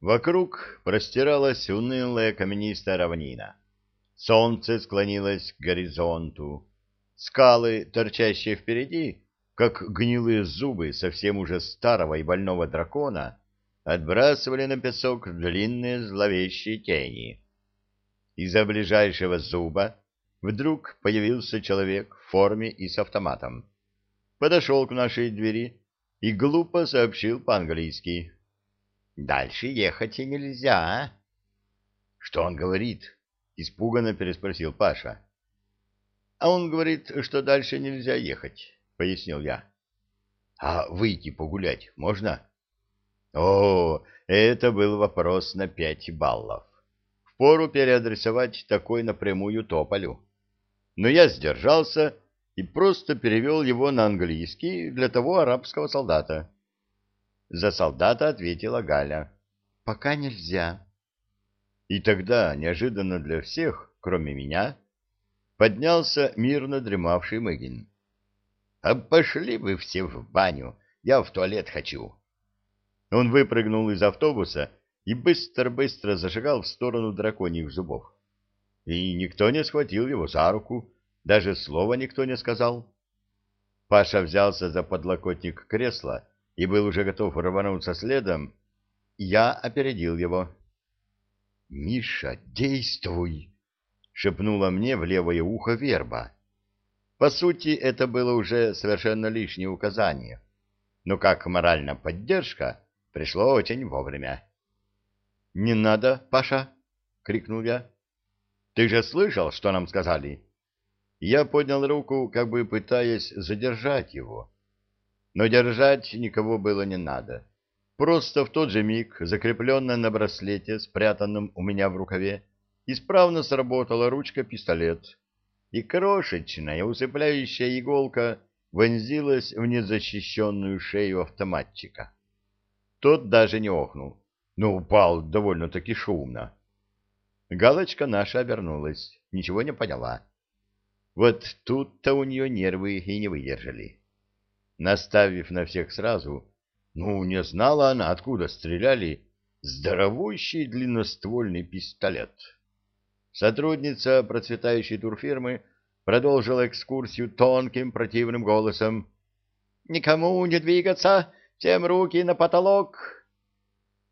Вокруг простиралась унылая каменистая равнина. Солнце склонилось к горизонту. Скалы, торчащие впереди, как гнилые зубы совсем уже старого и больного дракона, отбрасывали на песок длинные зловещие тени. Из-за ближайшего зуба вдруг появился человек в форме и с автоматом. Подошел к нашей двери и глупо сообщил по-английски. «Дальше ехать и нельзя». «Что он говорит?» — испуганно переспросил Паша. «А он говорит, что дальше нельзя ехать». — пояснил я. — А выйти погулять можно? О, это был вопрос на пять баллов. Впору переадресовать такой напрямую Тополю. Но я сдержался и просто перевел его на английский для того арабского солдата. За солдата ответила Галя. — Пока нельзя. И тогда, неожиданно для всех, кроме меня, поднялся мирно дремавший Мыгин. А пошли вы все в баню, я в туалет хочу. Он выпрыгнул из автобуса и быстро-быстро зашагал в сторону драконьих зубов. И никто не схватил его за руку, даже слова никто не сказал. Паша взялся за подлокотник кресла и был уже готов рвануться следом. Я опередил его. — Миша, действуй! — шепнула мне в левое ухо верба. По сути, это было уже совершенно лишнее указание, но как моральная поддержка пришло очень вовремя. — Не надо, Паша! — крикнул я. — Ты же слышал, что нам сказали? Я поднял руку, как бы пытаясь задержать его. Но держать никого было не надо. Просто в тот же миг, закрепленная на браслете, спрятанном у меня в рукаве, исправно сработала ручка-пистолет и крошечная усыпляющая иголка вонзилась в незащищенную шею автоматчика. Тот даже не охнул, но упал довольно-таки шумно. Галочка наша обернулась, ничего не поняла. Вот тут-то у нее нервы и не выдержали. Наставив на всех сразу, ну, не знала она, откуда стреляли, здоровущий длинноствольный пистолет. Сотрудница процветающей турфирмы продолжила экскурсию тонким противным голосом. «Никому не двигаться! Всем руки на потолок!»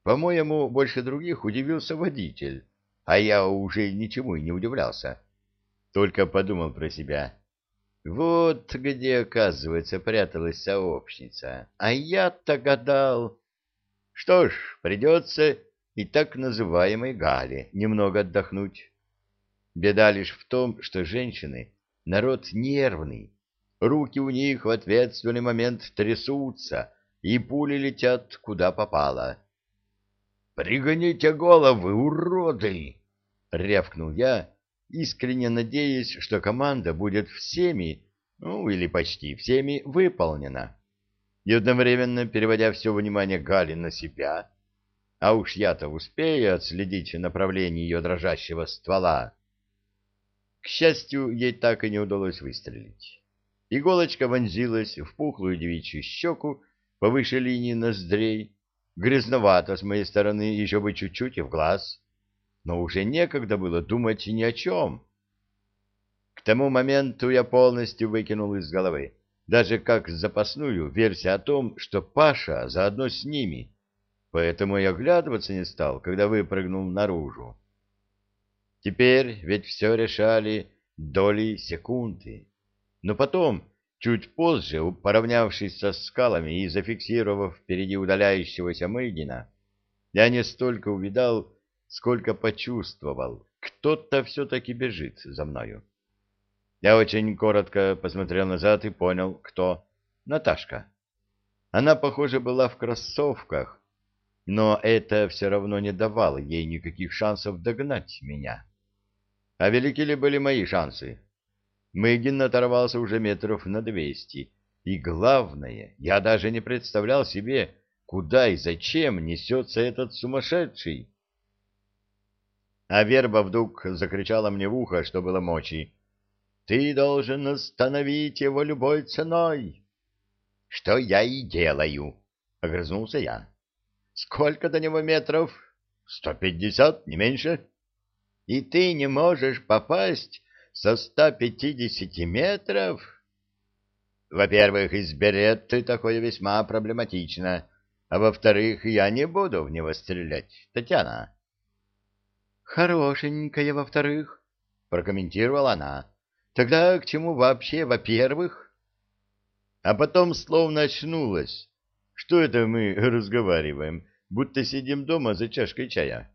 По-моему, больше других удивился водитель, а я уже ничему и не удивлялся. Только подумал про себя. Вот где, оказывается, пряталась сообщница. А я-то гадал... Что ж, придется и так называемой Гале немного отдохнуть. Беда лишь в том, что женщины — народ нервный. Руки у них в ответственный момент трясутся, и пули летят куда попало. «Пригоните головы, уроды!» — рявкнул я, искренне надеясь, что команда будет всеми, ну или почти всеми, выполнена. И одновременно переводя все внимание Гали на себя, а уж я-то успею отследить направление ее дрожащего ствола, к счастью, ей так и не удалось выстрелить. Иголочка вонзилась в пухлую девичью щеку повыше линии ноздрей, грязновато с моей стороны еще бы чуть-чуть и в глаз, но уже некогда было думать ни о чем. К тому моменту я полностью выкинул из головы, даже как запасную версию о том, что Паша заодно с ними, поэтому я оглядываться не стал, когда выпрыгнул наружу. Теперь ведь все решали доли секунды. Но потом, чуть позже, поравнявшись со скалами и зафиксировав впереди удаляющегося Мейдина, я не столько увидал, сколько почувствовал, кто-то все-таки бежит за мною. Я очень коротко посмотрел назад и понял, кто. Наташка. Она, похоже, была в кроссовках, но это все равно не давало ей никаких шансов догнать меня. А велики ли были мои шансы? Мэгин оторвался уже метров на двести. И главное, я даже не представлял себе, куда и зачем несется этот сумасшедший. А верба вдруг закричала мне в ухо, что было мочи. «Ты должен остановить его любой ценой!» «Что я и делаю!» — огрызнулся я. «Сколько до него метров?» Сто пятьдесят, не меньше. И ты не можешь попасть со ста пятидесяти метров? Во-первых, из беретты такое весьма проблематично, а во-вторых, я не буду в него стрелять. Татьяна. Хорошенькая, во-вторых, прокомментировала она. Тогда к чему вообще, во-первых? А потом словно очнулась. Что это мы разговариваем, будто сидим дома за чашкой чая?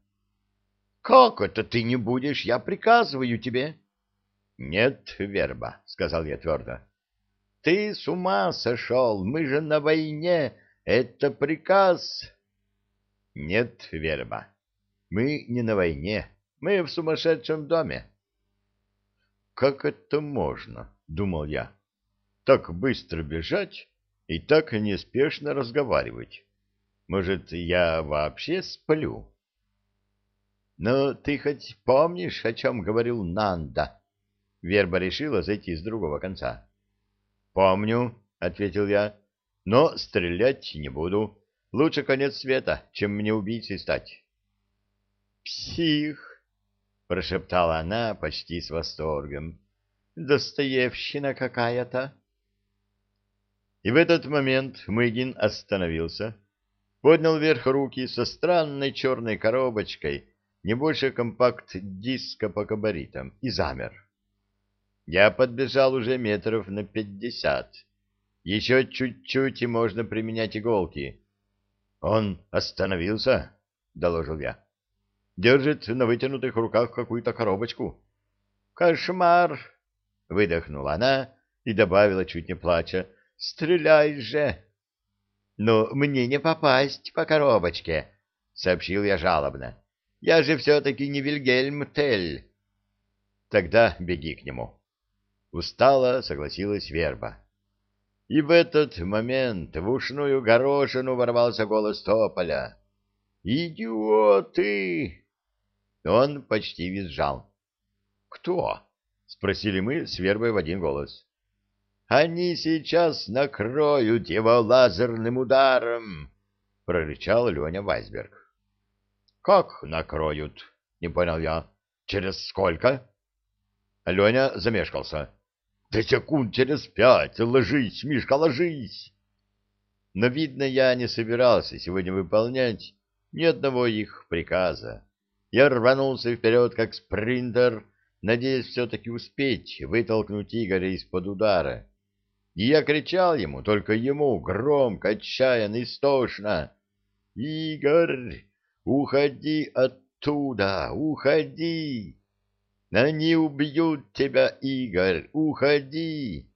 — Как это ты не будешь? Я приказываю тебе. — Нет, Верба, — сказал я твердо. — Ты с ума сошел, мы же на войне, это приказ. — Нет, Верба, мы не на войне, мы в сумасшедшем доме. — Как это можно, — думал я, — так быстро бежать и так неспешно разговаривать? Может, я вообще сплю? Но ты хоть помнишь, о чем говорил Нанда? Верба решила зайти с другого конца. Помню, ответил я, но стрелять не буду. Лучше конец света, чем мне убийцей стать. Псих, прошептала она почти с восторгом. Достоевщина какая-то. И в этот момент Мыгин остановился, поднял вверх руки со странной черной коробочкой, не больше компакт-диска по габаритам, и замер. Я подбежал уже метров на пятьдесят. Еще чуть-чуть, и можно применять иголки. Он остановился, — доложил я. Держит на вытянутых руках какую-то коробочку. «Кошмар!» — выдохнула она и добавила, чуть не плача. «Стреляй же!» «Но мне не попасть по коробочке», — сообщил я жалобно. Я же все-таки не Вильгельм Тель. Тогда беги к нему. Устала, согласилась Верба. И в этот момент в ушную горошину ворвался голос Тополя. «Идиоты!» Он почти визжал. «Кто?» — спросили мы с Вербой в один голос. «Они сейчас накроют его лазерным ударом!» — прорычал Леня Вайсберг. Как накроют? Не понял я. Через сколько? Леня замешкался. Да секунд через пять. Ложись, Мишка, ложись. Но, видно, я не собирался сегодня выполнять ни одного их приказа. Я рванулся вперед, как спринтер, надеясь все-таки успеть вытолкнуть Игоря из-под удара. И я кричал ему, только ему, громко, отчаянно, истошно. «Игорь! Уходи оттуда, уходи! Они убьют тебя, Игорь, уходи!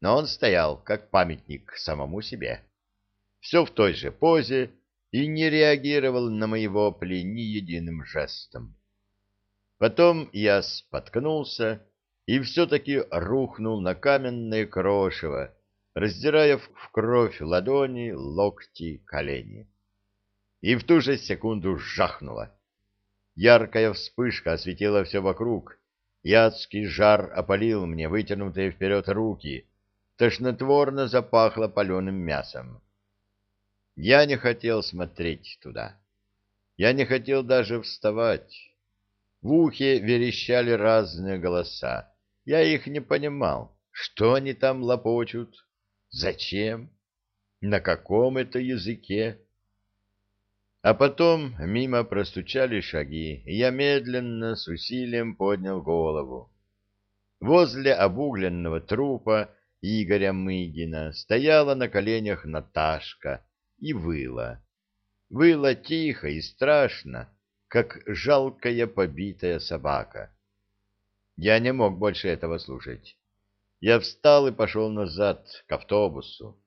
Но он стоял, как памятник самому себе. Все в той же позе и не реагировал на мои вопли ни единым жестом. Потом я споткнулся и все-таки рухнул на каменное крошево, раздирая в кровь ладони, локти, колени и в ту же секунду жахнуло. Яркая вспышка осветила все вокруг, и адский жар опалил мне вытянутые вперед руки, тошнотворно запахло паленым мясом. Я не хотел смотреть туда. Я не хотел даже вставать. В ухе верещали разные голоса. Я их не понимал. Что они там лопочут? Зачем? На каком это языке? А потом мимо простучали шаги, и я медленно, с усилием поднял голову. Возле обугленного трупа Игоря Мыгина стояла на коленях Наташка и выла. Выла тихо и страшно, как жалкая побитая собака. Я не мог больше этого слушать. Я встал и пошел назад, к автобусу.